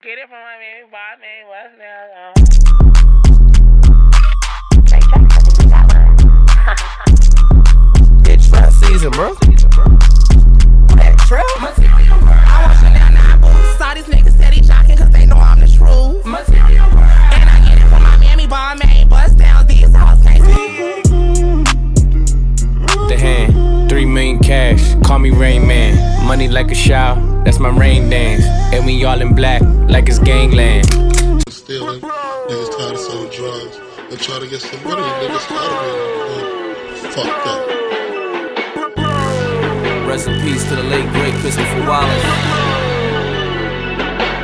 Get it from my baby boy, man. What's now? Call me Rain Man. Money like a shower, that's my rain dance. And we all in black, like it's gangland. stealing. Niggas tired of selling drugs. They try to get some money. Niggas tired of being uh, fucked up. Rest in peace to the late great Christopher Wallace.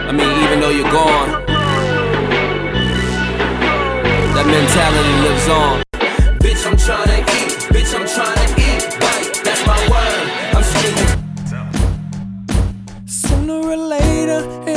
I mean, even though you're gone, that mentality lives on. Bitch, I'm tryna eat. Bitch, I'm tryna Yeah.